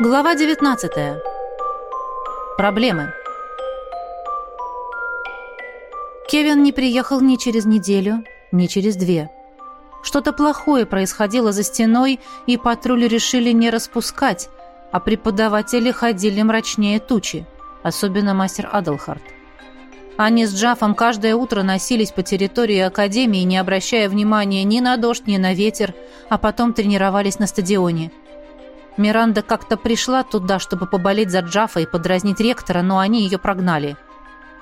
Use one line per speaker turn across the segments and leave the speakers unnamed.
Глава 19. Проблемы. Кевин не приехал ни через неделю, ни через две. Что-то плохое происходило за стеной, и патруль решили не распускать, а преподаватели ходили мрачнее тучи, особенно мастер Адлхарт. Они с Джафом каждое утро носились по территории Академии, не обращая внимания ни на дождь, ни на ветер, а потом тренировались на стадионе. Миранда как-то пришла туда, чтобы поболеть за Джафа и подразнить ректора, но они ее прогнали.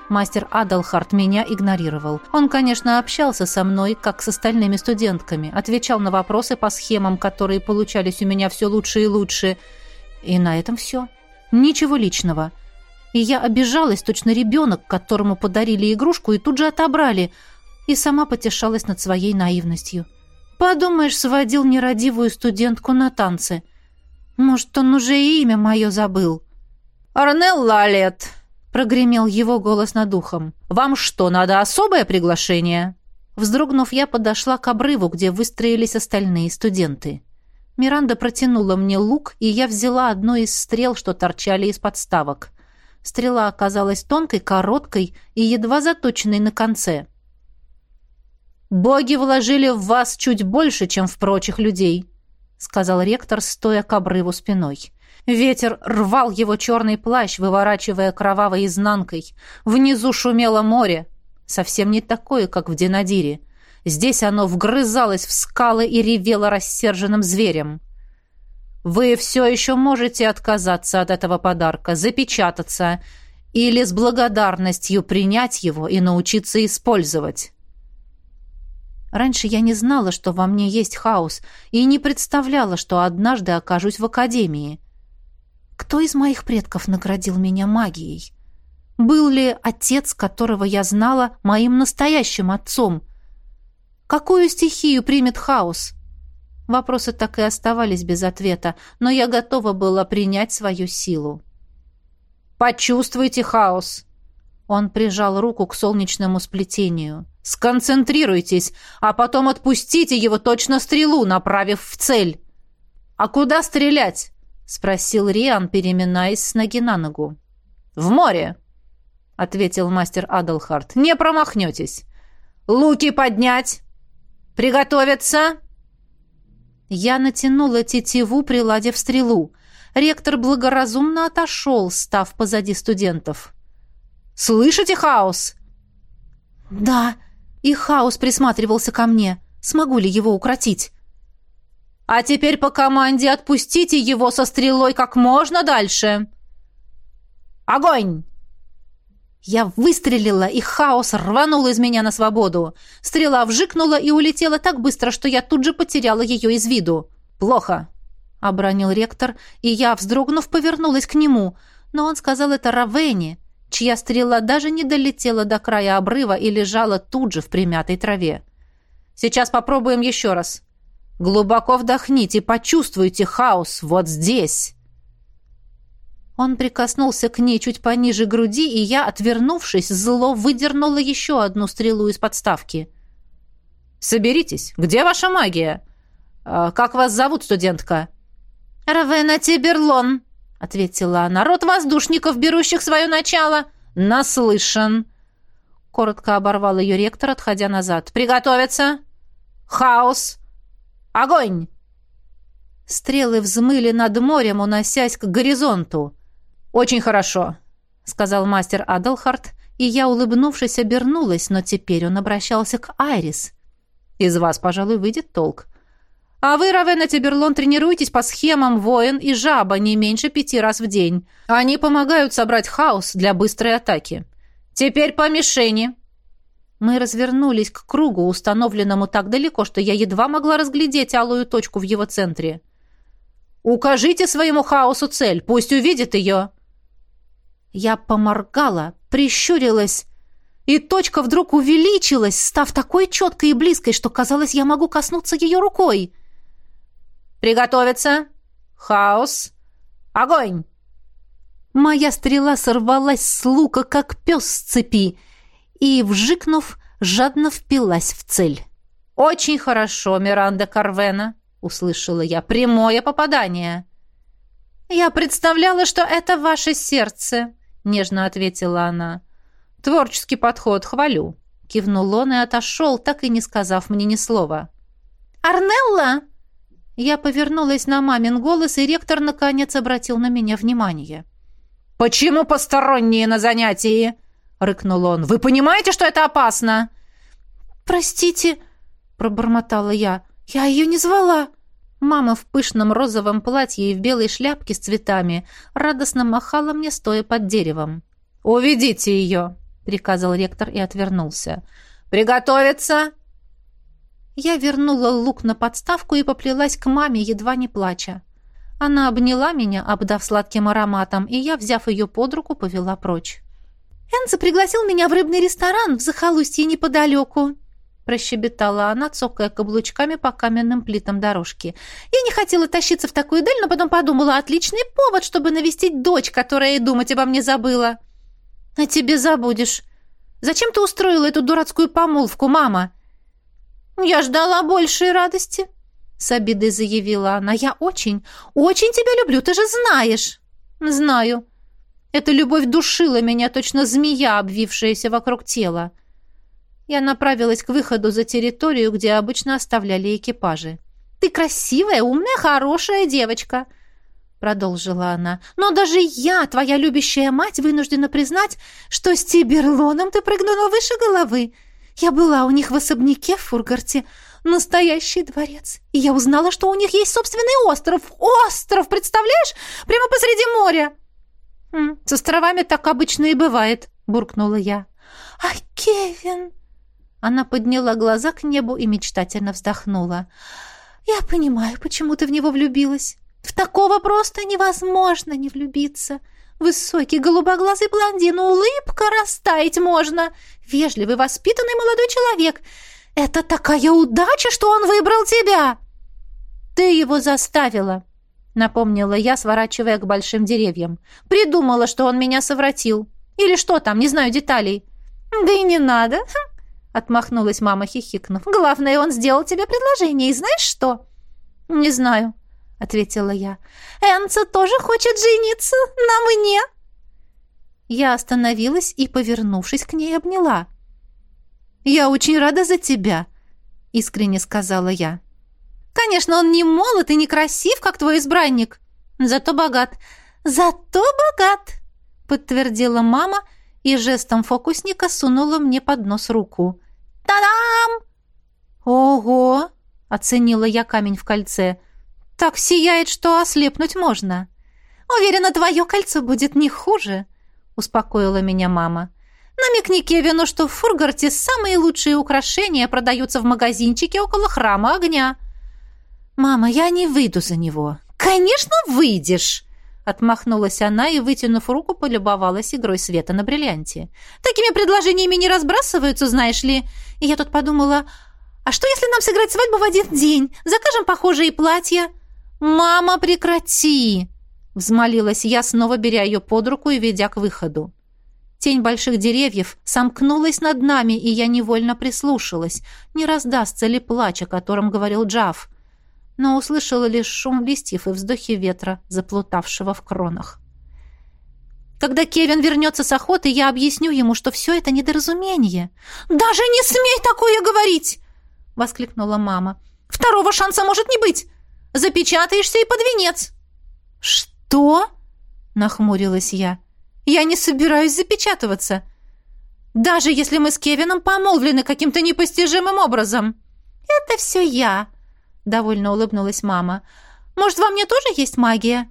Мастер Адалхарт меня игнорировал. Он, конечно, общался со мной, как с остальными студентками, отвечал на вопросы по схемам, которые получались у меня все лучше и лучше. И на этом все. Ничего личного. И я обижалась, точно ребенок, которому подарили игрушку и тут же отобрали, и сама потешалась над своей наивностью. Подумаешь, сводил нерадивую студентку на танцы. Может, он уже и имя мое забыл.
«Арнелл Лалет!»
прогремел его голос над ухом. «Вам что, надо особое приглашение?» Вздрогнув, я подошла к обрыву, где выстроились остальные студенты. Миранда протянула мне лук, и я взяла одну из стрел, что торчали из подставок. Стрела оказалась тонкой, короткой и едва заточенной на конце. «Боги вложили в вас чуть больше, чем в прочих людей», — сказал ректор, стоя к обрыву спиной. Ветер рвал его черный плащ, выворачивая кровавой изнанкой. Внизу шумело море, совсем не такое, как в Динадире. Здесь оно вгрызалось в скалы и ревело рассерженным зверем. Вы все еще можете отказаться от этого подарка, запечататься или с благодарностью принять его и научиться использовать. Раньше я не знала, что во мне есть хаос, и не представляла, что однажды окажусь в академии. Кто из моих предков наградил меня магией? Был ли отец, которого я знала, моим настоящим отцом? Какую стихию примет хаос? Вопросы так и оставались без ответа, но я готова была принять свою силу. «Почувствуйте хаос!» Он прижал руку к солнечному сплетению. «Сконцентрируйтесь, а потом отпустите его точно стрелу, направив в цель!» «А куда стрелять?» — спросил Риан, переминаясь с ноги на ногу. «В море», — ответил мастер Адлхарт. «Не промахнетесь. Луки поднять! Приготовиться!» Я натянула тетиву, приладив стрелу. Ректор благоразумно отошел, став позади студентов. «Слышите хаос?» «Да, и хаос присматривался ко мне. Смогу ли его укротить?» А теперь по команде отпустите его со стрелой как можно дальше. Огонь! Я выстрелила, и хаос рванул из меня на свободу. Стрела вжикнула и улетела так быстро, что я тут же потеряла ее из виду. «Плохо», — обронил ректор, и я, вздрогнув, повернулась к нему. Но он сказал это Равене, чья стрела даже не долетела до края обрыва и лежала тут же в примятой траве. «Сейчас попробуем еще раз», Глубоко вдохните, почувствуйте хаос вот здесь. Он прикоснулся к ней чуть пониже груди, и я, отвернувшись, зло выдернула еще одну стрелу из подставки. «Соберитесь. Где ваша магия? А, как вас зовут, студентка?» «Равена Тиберлон», — ответила она. «Род воздушников, берущих свое начало». «Наслышан». Коротко оборвал ее ректор, отходя назад. «Приготовиться!» «Хаос!» Огонь!» Стрелы взмыли над морем, уносясь к горизонту. «Очень хорошо», — сказал мастер Адлхарт, и я, улыбнувшись, обернулась, но теперь он обращался к Айрис. «Из вас, пожалуй, выйдет толк. А вы, Равена Тиберлон, тренируйтесь по схемам воин и жаба не меньше пяти раз в день. Они помогают собрать хаос для быстрой атаки. Теперь по мишени!» Мы развернулись к кругу, установленному так далеко, что я едва могла разглядеть алую точку в его центре. «Укажите своему хаосу цель, пусть увидит ее!» Я поморгала, прищурилась, и точка вдруг увеличилась, став такой четкой и близкой, что казалось, я могу коснуться ее рукой. «Приготовиться! Хаос! Огонь!» Моя стрела сорвалась с лука, как пес с цепи, и, вжикнув, жадно впилась в цель. «Очень хорошо, Миранда Карвена!» — услышала я. «Прямое попадание!» «Я представляла, что это ваше сердце», — нежно ответила она. «Творческий подход, хвалю», — кивнул он и отошел, так и не сказав мне ни слова.
«Арнелла!»
Я повернулась на мамин голос, и ректор наконец обратил на меня внимание.
«Почему посторонние на занятии?» — рыкнул он. «Вы понимаете, что это опасно?»
«Простите», — пробормотала я. «Я ее не звала». Мама в пышном розовом платье и в белой шляпке с цветами радостно махала мне, стоя под деревом.
«Уведите ее», — приказал ректор и отвернулся. «Приготовиться!»
Я вернула лук на подставку и поплелась к маме, едва не плача. Она обняла меня, обдав сладким ароматом, и я, взяв ее под руку, повела прочь. «Энца пригласил меня в рыбный ресторан в захолустье неподалеку», прощебетала она, цокая каблучками по каменным плитам дорожки. «Я не хотела тащиться в такую даль, но потом подумала, отличный повод, чтобы навестить дочь, которая и думать обо мне забыла». «А тебе забудешь. Зачем ты устроила эту дурацкую помолвку, мама?» «Я ждала большей радости», — с обидой заявила она. «Я очень, очень тебя люблю, ты же знаешь». «Знаю». Эта любовь душила меня, точно змея, обвившаяся вокруг тела. Я направилась к выходу за территорию, где обычно оставляли экипажи. «Ты красивая, умная, хорошая девочка», — продолжила она. «Но даже я, твоя любящая мать, вынуждена признать, что с Тиберлоном ты прыгнула выше головы. Я была у них в особняке в Фургарте. Настоящий дворец. И я узнала, что у них есть собственный остров. Остров, представляешь? Прямо посреди моря. «Хм, «С островами так обычно и бывает», — буркнула я. «А Кевин?» Она подняла глаза к небу и мечтательно вздохнула. «Я понимаю, почему ты в него влюбилась. В такого просто невозможно не влюбиться. Высокий голубоглазый блондин, улыбка растаять можно. Вежливый, воспитанный молодой человек. Это такая удача, что он выбрал тебя!» «Ты его заставила», — напомнила я, сворачивая к большим деревьям. «Придумала, что он меня совратил. Или что там, не знаю деталей». «Да и не надо», хм, — отмахнулась мама, хихикнув. «Главное, он сделал тебе предложение, и знаешь что?» «Не знаю», — ответила я. «Энца тоже хочет жениться на мне!» Я остановилась и, повернувшись к ней, обняла. «Я очень рада за тебя», — искренне сказала я. «Конечно, он не молод и не красив, как твой избранник, зато богат». «Зато богат», — подтвердила мама и жестом фокусника сунула мне под нос руку. «Та-дам!» «Ого!» — оценила я камень в кольце. Так сияет, что ослепнуть можно. Уверена, твое кольцо будет не хуже, успокоила меня мама. Намекни Кевину, что в Фургарте самые лучшие украшения продаются в магазинчике около храма огня. Мама, я не выйду за него. Конечно, выйдешь. Отмахнулась она и, вытянув руку, полюбовалась игрой света на бриллианте. «Такими предложениями не разбрасываются, знаешь ли. И я тут подумала, а что, если нам сыграть свадьбу в один день? Закажем похожие платья?» «Мама, прекрати!» — взмолилась я, снова беря ее под руку и ведя к выходу. Тень больших деревьев сомкнулась над нами, и я невольно прислушалась, не раздастся ли плач, о котором говорил Джав, но услышала лишь шум листьев и вздохи ветра, заплутавшего в кронах. Когда Кевин вернется с охоты, я объясню ему, что все это недоразумение. «Даже не смей такое говорить!» — воскликнула мама. «Второго шанса может не быть! Запечатаешься и под венец!» «Что?» — нахмурилась я. «Я не собираюсь запечатываться. Даже если мы с Кевином помолвлены каким-то непостижимым образом». «Это все я», — довольно улыбнулась мама. «Может, во мне тоже есть магия?»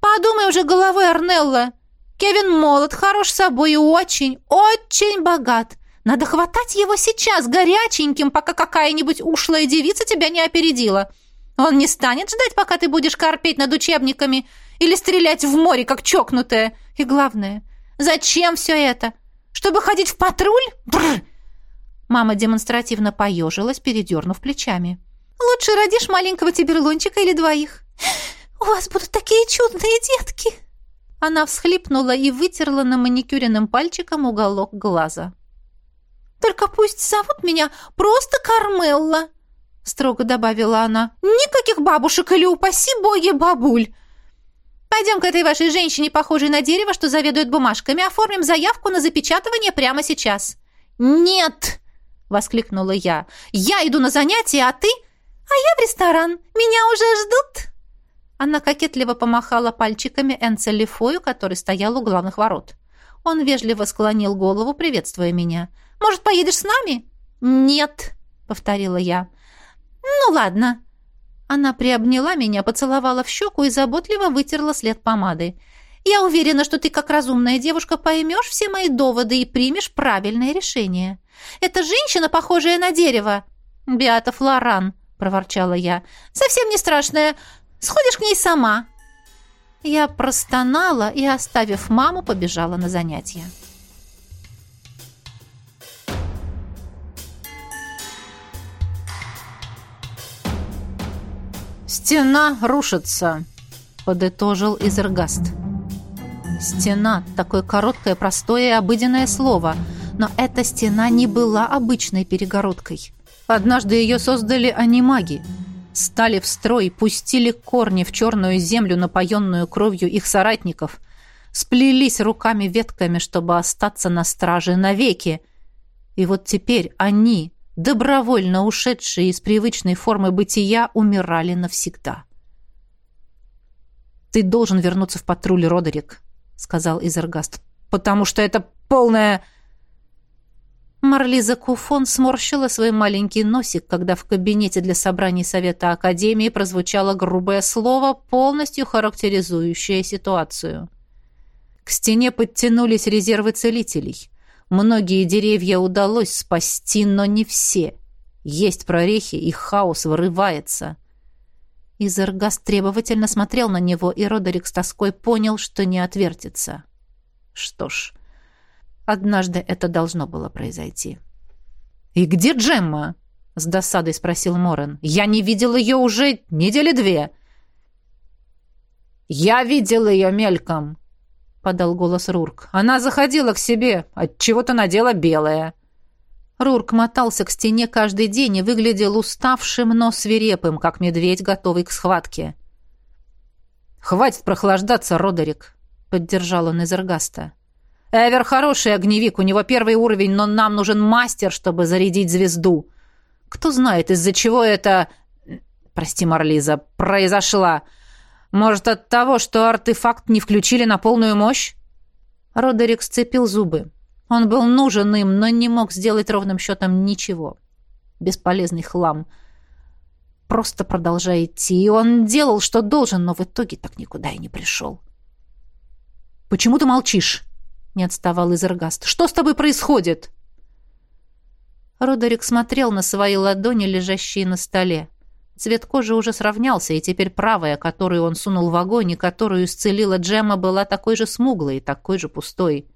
«Подумай уже головой, Арнелла. Кевин молод, хорош собой и очень, очень богат. Надо хватать его сейчас, горяченьким, пока какая-нибудь ушлая девица тебя не опередила. Он не станет ждать, пока ты будешь корпеть над учебниками или стрелять в море, как чокнутая. И главное, зачем все это? Чтобы ходить в патруль? Бррр! Мама демонстративно поежилась, передернув плечами. «Лучше родишь маленького тиберлончика или двоих. У вас будут такие чудные детки!» Она всхлипнула и вытерла на маникюренным пальчиком уголок глаза. «Только пусть зовут меня просто Кармелла!» Строго добавила она. «Никаких бабушек или, упаси боги, бабуль!» Пойдем к этой вашей женщине, похожей на дерево, что заведует бумажками, оформим заявку на запечатывание прямо сейчас».
«Нет!»
— воскликнула я. «Я иду на занятия, а ты...» «А я в ресторан. Меня уже ждут!» Она кокетливо помахала пальчиками Энцелифою, который стоял у главных ворот. Он вежливо склонил голову, приветствуя меня. «Может, поедешь с нами?»
«Нет», —
повторила я. «Ну, ладно». Она приобняла меня, поцеловала в щеку и заботливо вытерла след помады. «Я уверена, что ты, как разумная девушка, поймешь все мои доводы и примешь правильное решение. Это женщина, похожая на дерево». «Беата Флоран», — проворчала я. «Совсем не страшная. Сходишь к ней сама». Я простонала и, оставив маму, побежала на занятия.
«Стена рушится», — подытожил Изергаст. «Стена» — такое короткое, простое и обыденное слово, но эта стена не была обычной перегородкой. Однажды ее создали анимаги. Стали в строй, пустили корни в черную землю, напоенную кровью их соратников, сплелись руками-ветками, чтобы остаться на страже навеки. И вот теперь они, добровольно ушедшие из привычной формы бытия, умирали навсегда. «Ты должен вернуться в патруль, Родерик», — сказал Изергаст, «потому что это полная...» Марлиза Куфон сморщила свой маленький носик, когда в кабинете для собраний Совета Академии прозвучало грубое слово, полностью характеризующее ситуацию. К стене подтянулись резервы целителей. Многие деревья удалось спасти, но не все. Есть прорехи, и хаос вырывается. Изергас требовательно смотрел на него, и Родерик с тоской понял, что не отвертится. Что ж, однажды это должно было произойти. «И где Джемма?» — с досадой спросил Морен. «Я не видел ее уже недели две». «Я видел ее мельком», подал голос Рурк. Она заходила к себе, от чего-то надела белое. Рурк мотался к стене каждый день и выглядел уставшим, но свирепым, как медведь, готовый к схватке. «Хватит прохлаждаться, Родерик», — поддержал он Эзергаста. «Эвер хороший огневик, у него первый уровень, но нам нужен мастер, чтобы зарядить звезду. Кто знает, из-за чего это... Прости, Марлиза, произошла. Может, от того, что артефакт не включили на полную мощь? Родерик сцепил зубы. Он был нужен им, но не мог сделать ровным счетом ничего. Бесполезный хлам. Просто продолжая идти. И он делал, что должен, но в итоге так никуда и не пришел. «Почему ты молчишь?» — не отставал Изергаст. «Что с тобой происходит?» Родерик смотрел на свои ладони, лежащие на столе. Цвет кожи уже сравнялся, и теперь правая, которую он сунул в огонь и которую исцелила Джема, была такой же смуглой и такой же пустой.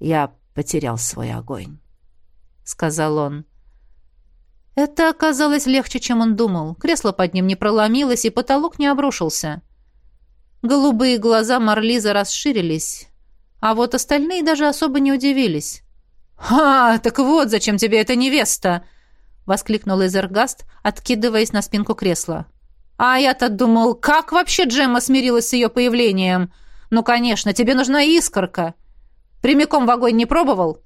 «Я потерял свой огонь», — сказал он. Это оказалось легче, чем он думал. Кресло под ним не проломилось, и потолок не обрушился. Голубые глаза Марлиза расширились, а вот остальные даже особо не удивились. «Ха, так вот зачем тебе эта невеста!» Воскликнул Эзергаст, откидываясь на спинку кресла. «А я-то думал, как вообще Джемма смирилась с ее появлением? Ну, конечно, тебе нужна искорка. Прямиком в огонь не пробовал?»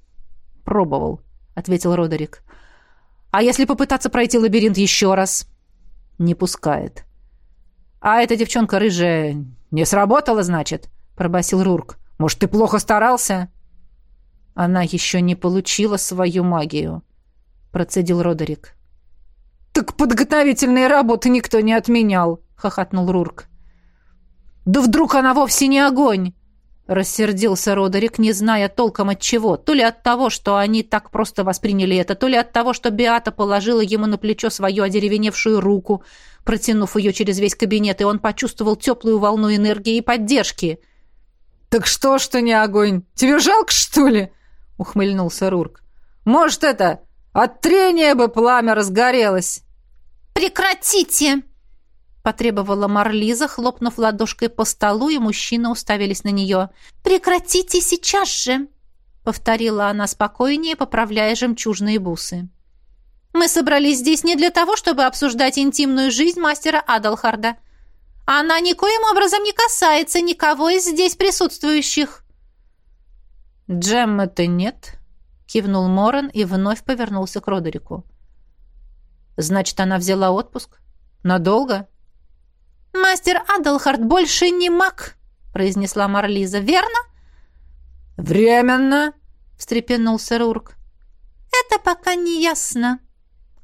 «Пробовал», — ответил Родерик. «А если попытаться пройти лабиринт еще раз?» «Не пускает». «А эта девчонка рыжая не сработала, значит?» — пробасил Рурк. «Может, ты плохо старался?» Она еще не получила свою магию процедил Родерик. «Так подготовительные работы никто не отменял», — хохотнул Рурк. «Да вдруг она вовсе не огонь!» Рассердился Родерик, не зная толком от чего. То ли от того, что они так просто восприняли это, то ли от того, что Беата положила ему на плечо свою одеревеневшую руку, протянув ее через весь кабинет, и он почувствовал теплую волну энергии и поддержки. «Так что ты не огонь? Тебе жалко, что ли?» — ухмыльнулся Рурк. «Может, это от трения бы пламя разгорелось!»
«Прекратите!» потребовала Марлиза, хлопнув ладошкой по столу, и мужчины уставились на нее. «Прекратите сейчас же!» — повторила она спокойнее, поправляя жемчужные бусы. «Мы собрались здесь не для того, чтобы обсуждать интимную жизнь мастера Адалхарда. Она никоим образом не касается никого из здесь присутствующих».
«Джеммы-то нет», — кивнул Моран и вновь повернулся к Родерику. «Значит, она взяла отпуск? Надолго?»
«Мастер Адалхард больше не маг», — произнесла Марлиза. «Верно?»
«Временно», — встрепенулся Рурк.
«Это пока не ясно».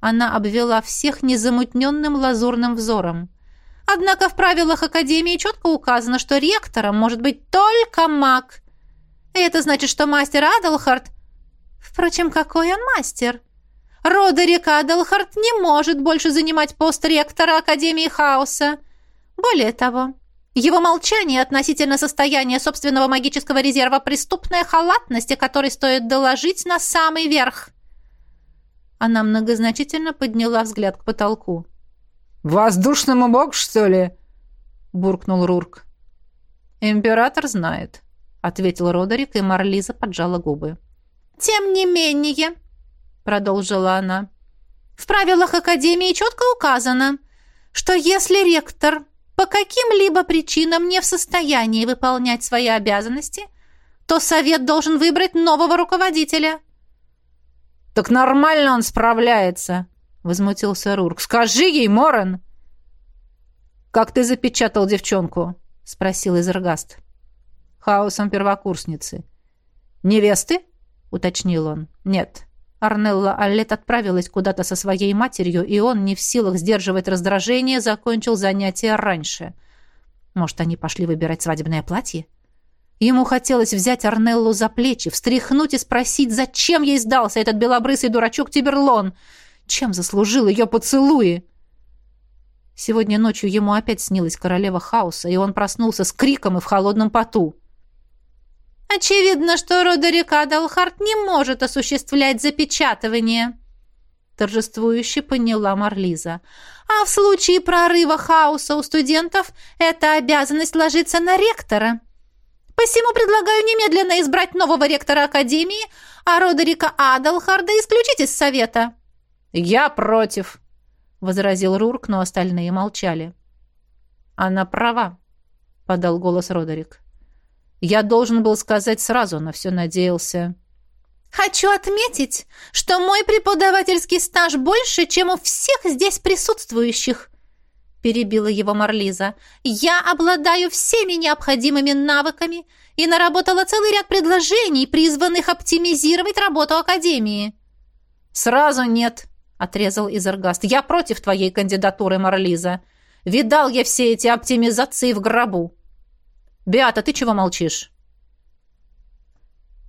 Она обвела всех незамутненным лазурным взором. Однако в правилах Академии четко указано, что ректором может быть только маг. И это значит, что мастер Адалхард... Впрочем, какой он мастер? Родерик Адалхард не может больше занимать пост ректора Академии Хаоса. Более того, его молчание относительно состояния собственного магического резерва преступная халатность, о которой стоит доложить на самый верх. Она многозначительно подняла взгляд к потолку.
«Воздушному богу, что ли?» — буркнул Рурк. «Император знает», — ответил Родерик, и Марлиза поджала губы.
«Тем не менее», — продолжила она, — «в правилах Академии четко указано, что если ректор по каким-либо причинам не в состоянии выполнять свои обязанности, то совет должен выбрать нового руководителя».
«Так нормально он справляется», — возмутился Рурк. «Скажи ей, Моран!» «Как ты запечатал девчонку?» — спросил Изергаст. «Хаосом первокурсницы». «Невесты?» — уточнил он. «Нет». Арнелла Аллет отправилась куда-то со своей матерью, и он, не в силах сдерживать раздражение, закончил занятие раньше. Может, они пошли выбирать свадебное платье? Ему хотелось взять Арнеллу за плечи, встряхнуть и спросить, зачем ей сдался этот белобрысый дурачок Тиберлон? Чем заслужил ее поцелуи? Сегодня ночью ему опять снилась королева хаоса, и он проснулся с криком и в холодном поту.
«Очевидно, что Родерик Адалхарт не может осуществлять запечатывание», торжествующе поняла Марлиза. «А в случае прорыва хаоса у студентов эта обязанность ложится на ректора». Посему предлагаю немедленно избрать нового ректора Академии, а Родерика Адалхарда исключить из совета».
«Я против», — возразил Рурк, но остальные молчали. «Она права», — подал голос Родерик. «Я должен был сказать сразу, но все надеялся».
«Хочу отметить, что мой преподавательский стаж больше, чем у всех здесь присутствующих», — перебила его Марлиза. «Я обладаю всеми необходимыми навыками и наработала целый ряд предложений, призванных оптимизировать работу Академии».
«Сразу нет», — отрезал Изергаст. «Я против твоей кандидатуры, Марлиза. Видал я все эти оптимизации в гробу». «Беата, ты чего молчишь?»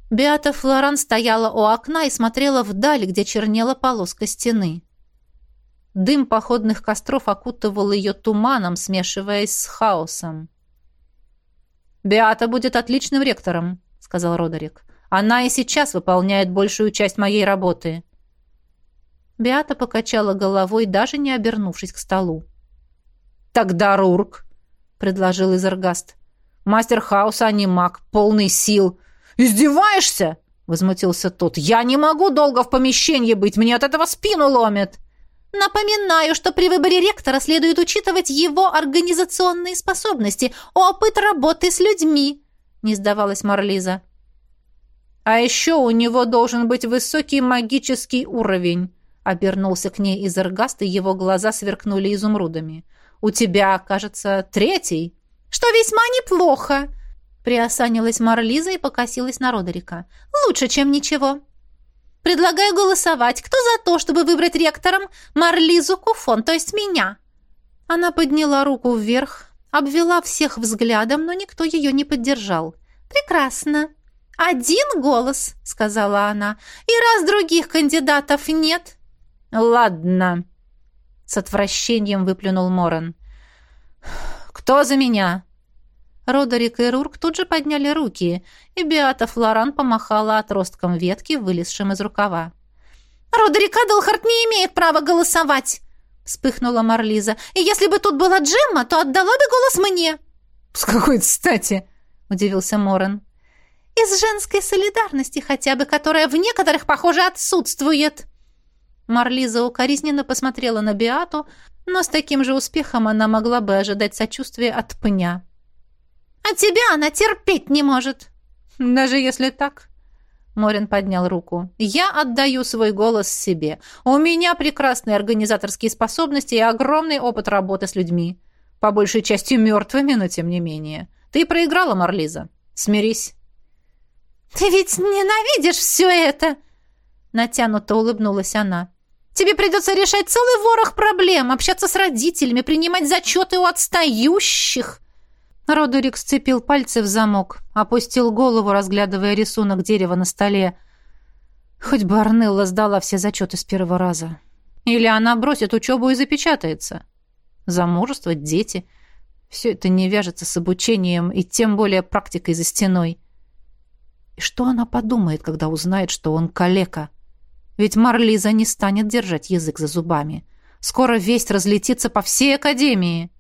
Беата Флоран стояла у окна и смотрела вдаль, где чернела полоска стены. Дым походных костров окутывал ее туманом, смешиваясь с хаосом. «Беата будет отличным ректором», — сказал Родерик. «Она и сейчас выполняет большую часть моей работы». Беата покачала головой, даже не обернувшись к столу. «Тогда Рурк», — предложил Изергаст. «Мастер хаоса, а не маг, полный сил». «Издеваешься?» — возмутился тот. «Я не могу долго в помещении быть, мне от этого спину ломит».
Напоминаю, что при выборе ректора следует учитывать его организационные способности, опыт работы с людьми, не сдавалась Марлиза.
А еще у него должен быть высокий магический уровень, обернулся к ней Изергаст, и его глаза сверкнули изумрудами. У тебя, кажется, третий.
Что весьма неплохо, приосанилась Марлиза и покосилась на Родерика. Лучше, чем ничего. Предлагаю голосовать. Кто за то, чтобы выбрать ректором Марлизу Куфон, то есть меня?»
Она подняла руку вверх, обвела всех взглядом, но никто ее не поддержал.
«Прекрасно. Один голос», — сказала она. «И раз других кандидатов нет...»
«Ладно», — с отвращением выплюнул Моран. «Кто за меня?» Родерик и Рурк тут же подняли руки, и Беата Флоран помахала отростком ветки, вылезшим из рукава.
«Родерик Адлхарт не имеет права голосовать!» — вспыхнула Марлиза. «И если бы тут была Джемма, то отдала бы голос мне!»
«С какой стати?» — удивился Морен.
«Из женской солидарности хотя бы, которая в некоторых, похоже, отсутствует!» Марлиза укоризненно посмотрела на Биату, но с таким же успехом она могла бы ожидать сочувствия от пня.
«А тебя она терпеть не может!»
«Даже если так...» Морин поднял руку. «Я отдаю свой голос себе. У меня прекрасные организаторские способности и огромный опыт работы с людьми. По большей части мертвыми, но тем не менее. Ты проиграла, Марлиза. Смирись».
«Ты ведь ненавидишь все это!» Натянуто улыбнулась она. «Тебе придется решать целый ворох проблем, общаться с родителями, принимать зачеты у отстающих!»
Родерик сцепил пальцы в замок, опустил голову, разглядывая рисунок дерева на столе. Хоть бы Арнелла сдала все зачеты с первого раза. Или она бросит учебу и запечатается. Замужество, дети. Все это не вяжется с обучением и тем более практикой за стеной. И что она подумает, когда узнает, что он калека? Ведь Марлиза не станет держать язык за зубами. Скоро весть разлетится по всей академии.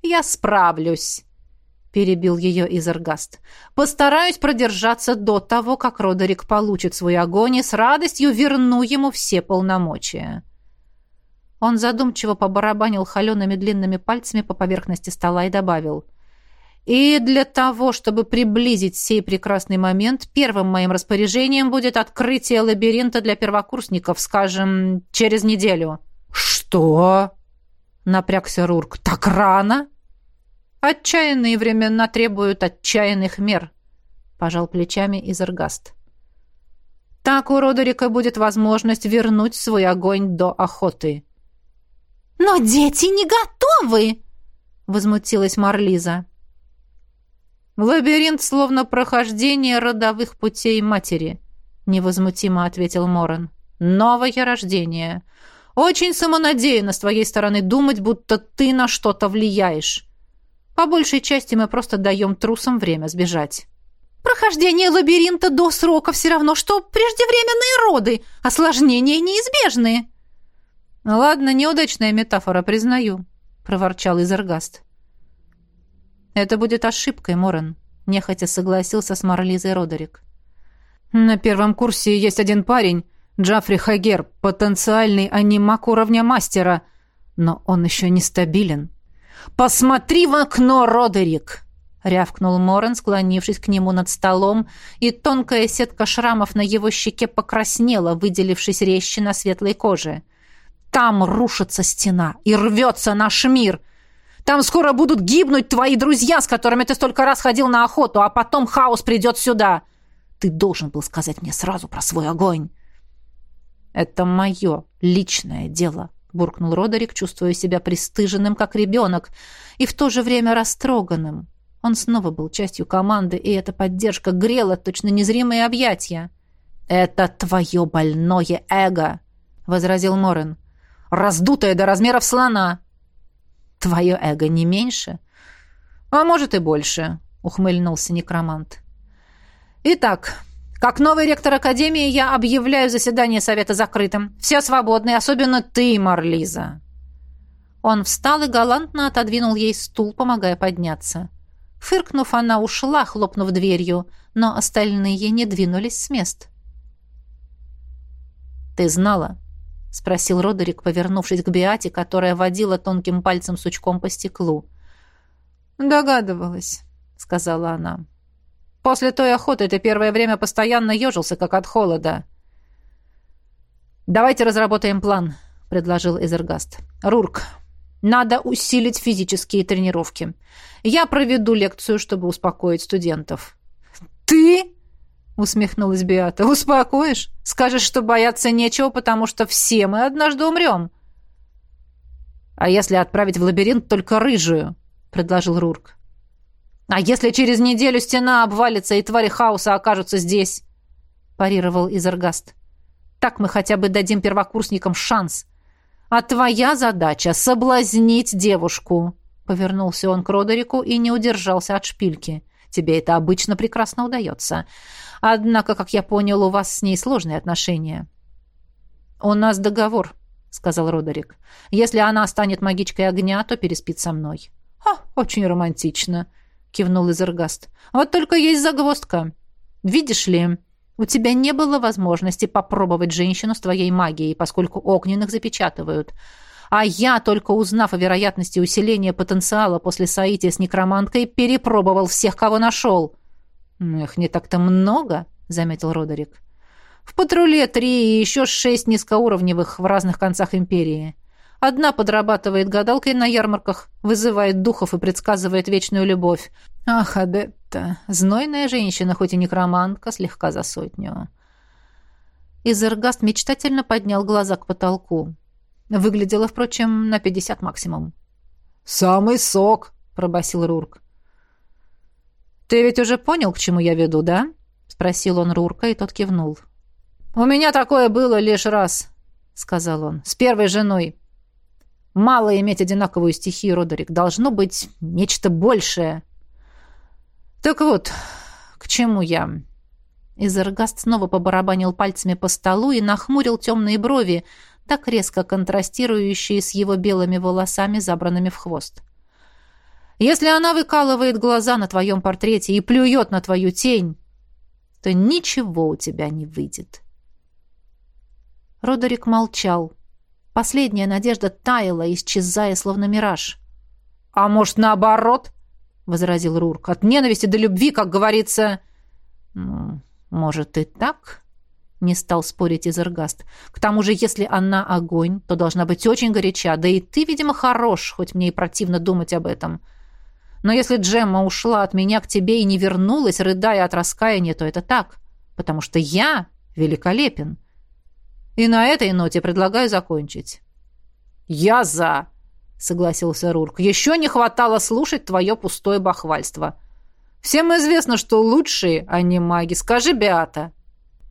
«Я справлюсь», — перебил ее Изергаст. «Постараюсь продержаться до того, как Родерик получит свой огонь, и с радостью верну ему все полномочия». Он задумчиво побарабанил холеными длинными пальцами по поверхности стола и добавил. «И для того, чтобы приблизить сей прекрасный момент, первым моим распоряжением будет открытие лабиринта для первокурсников, скажем, через неделю». «Что?» — напрягся Рурк. «Так рано?» Отчаянные времена требуют отчаянных мер, пожал плечами Изергаст. Так у Родерика будет возможность вернуть свой огонь до охоты.
Но дети не готовы,
возмутилась Марлиза. Лабиринт словно прохождение родовых путей матери, невозмутимо ответил Моран. Новое рождение. Очень самонадеянно с твоей стороны думать, будто ты на что-то влияешь. По большей части мы просто даем трусам время сбежать.
Прохождение лабиринта до срока все равно, что преждевременные роды. Осложнения неизбежны.
Ладно, неудачная метафора, признаю, проворчал Изергаст. Это будет ошибкой, Морен, нехотя согласился с Марлизой Родерик. На первом курсе есть один парень, Джафри Хагер, потенциальный анимак уровня мастера, но он еще не стабилен. «Посмотри в окно, Родерик!» — рявкнул Моран, склонившись к нему над столом, и тонкая сетка шрамов на его щеке покраснела, выделившись резче на светлой коже. «Там рушится стена и рвется наш мир!» Там скоро будут гибнуть твои друзья, с которыми ты столько раз ходил на охоту, а потом хаос придет сюда. Ты должен был сказать мне сразу про свой огонь. Это мое личное дело, буркнул Родерик, чувствуя себя пристыженным, как ребенок, и в то же время растроганным. Он снова был частью команды, и эта поддержка грела точно незримые объятия. «Это твое больное эго», — возразил Морен. «Раздутое до размеров слона». «Твое эго не меньше?» «А может и больше», — ухмыльнулся некромант. «Итак, как новый ректор Академии я объявляю заседание Совета закрытым. Все свободны, особенно ты, Марлиза». Он встал и галантно отодвинул ей стул, помогая подняться. Фыркнув, она ушла, хлопнув дверью, но остальные не двинулись с мест. «Ты знала?» — спросил Родерик, повернувшись к Биате, которая водила тонким пальцем сучком по стеклу. «Догадывалась», — сказала она. После той охоты ты первое время постоянно ежился, как от холода. «Давайте разработаем план», — предложил Эзергаст. «Рурк, надо усилить физические тренировки. Я проведу лекцию, чтобы успокоить студентов». «Ты?» — усмехнулась Биата. «Успокоишь? Скажешь, что бояться нечего, потому что все мы однажды умрем». «А если отправить в лабиринт только рыжую?» — предложил Рурк. «А если через неделю стена обвалится, и твари хаоса окажутся здесь?» – парировал Изергаст. «Так мы хотя бы дадим первокурсникам шанс. А твоя задача – соблазнить девушку!» Повернулся он к Родерику и не удержался от шпильки. «Тебе это обычно прекрасно удается. Однако, как я понял, у вас с ней сложные отношения». «У нас договор», — сказал Родерик. «Если она станет магичкой огня, то переспит со мной». «Ха, очень романтично», кивнул Изергаст. Вот только есть загвоздка. Видишь ли, У тебя не было возможности попробовать женщину с твоей магией, поскольку огненных запечатывают. А я, только узнав о вероятности усиления потенциала после соития с некроманткой, перепробовал всех, кого нашел. «Их не так-то много», — заметил Родерик. «В патруле три и еще шесть низкоуровневых в разных концах империи. Одна подрабатывает гадалкой на ярмарках, вызывает духов и предсказывает вечную любовь. Ах, Адетта, знойная женщина, хоть и некромантка, слегка за сотню. Изергаст мечтательно поднял глаза к потолку. Выглядела, впрочем, на пятьдесят максимум.
«Самый сок!» — пробасил Рурк.
«Ты ведь уже понял, к чему я веду, да?» — спросил он Рурка, и тот кивнул. «У меня такое было лишь раз», — сказал он, — «с первой женой. Мало иметь одинаковую стихию, Родерик. Должно быть нечто большее. Так вот, к чему я? Изергаст снова побарабанил пальцами по столу и нахмурил темные брови, так резко контрастирующие с его белыми волосами, забранными в хвост. Если она выкалывает глаза на твоем портрете и плюет на твою тень, то ничего у тебя не выйдет. Родерик молчал. Последняя надежда таяла, исчезая, словно мираж.
«А может, наоборот?» — возразил Рурк. «От ненависти до любви, как говорится...»
«Ну, может, и так?» — не стал спорить Изергаст. «К тому же, если она огонь, то должна быть очень горяча. Да и ты, видимо, хорош, хоть мне и противно думать об этом. Но если Джемма ушла от меня к тебе и не вернулась, рыдая от раскаяния, то это так, потому что я великолепен. И на этой ноте предлагаю закончить.
Я за, согласился Рурк. Еще не хватало слушать твое пустое бахвальство. Всем известно, что лучшие, а не маги. Скажи, Беата.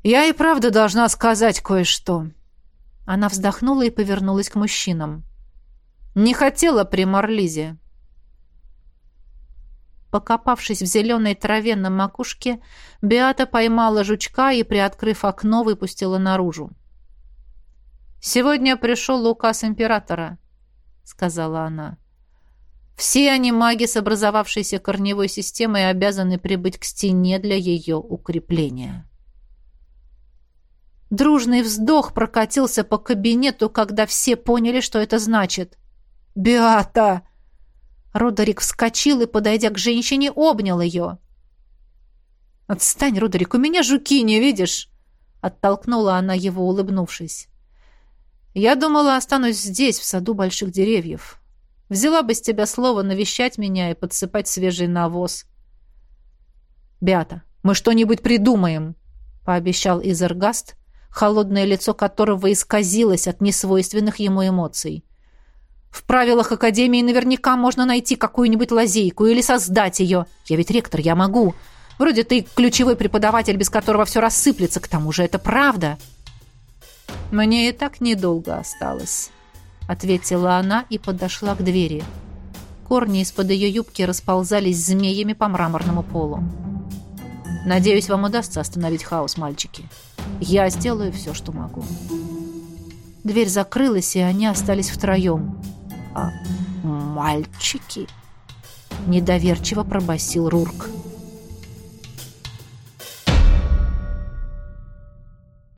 Я и правда должна сказать кое-что. Она вздохнула и повернулась к мужчинам. Не хотела при Марлизе. Покопавшись в зеленой траве на макушке, Беата поймала жучка и, приоткрыв окно, выпустила наружу. «Сегодня пришел указ императора», — сказала она. «Все они маги с образовавшейся корневой системой обязаны прибыть к стене для ее укрепления». Дружный вздох прокатился по кабинету, когда все поняли, что это значит.
«Беата!»
Родерик вскочил и, подойдя к женщине, обнял ее.
«Отстань, Родерик, у меня жуки, не видишь?»
Оттолкнула она его, улыбнувшись. Я думала, останусь здесь, в саду больших деревьев. Взяла бы с тебя слово навещать меня и подсыпать свежий навоз.
Бята, мы что-нибудь придумаем,
пообещал Изергаст, холодное лицо которого исказилось от несвойственных ему эмоций. В правилах Академии наверняка можно найти какую-нибудь лазейку или создать ее. Я ведь ректор, я могу. Вроде ты ключевой преподаватель, без которого все рассыплется. К тому же это правда.
«Мне и так недолго осталось», — ответила она и подошла к двери.
Корни из-под ее юбки расползались змеями по мраморному полу. «Надеюсь, вам удастся остановить хаос, мальчики. Я сделаю все, что могу». Дверь закрылась, и они остались втроем.
«А мальчики?»
— недоверчиво пробасил Рурк.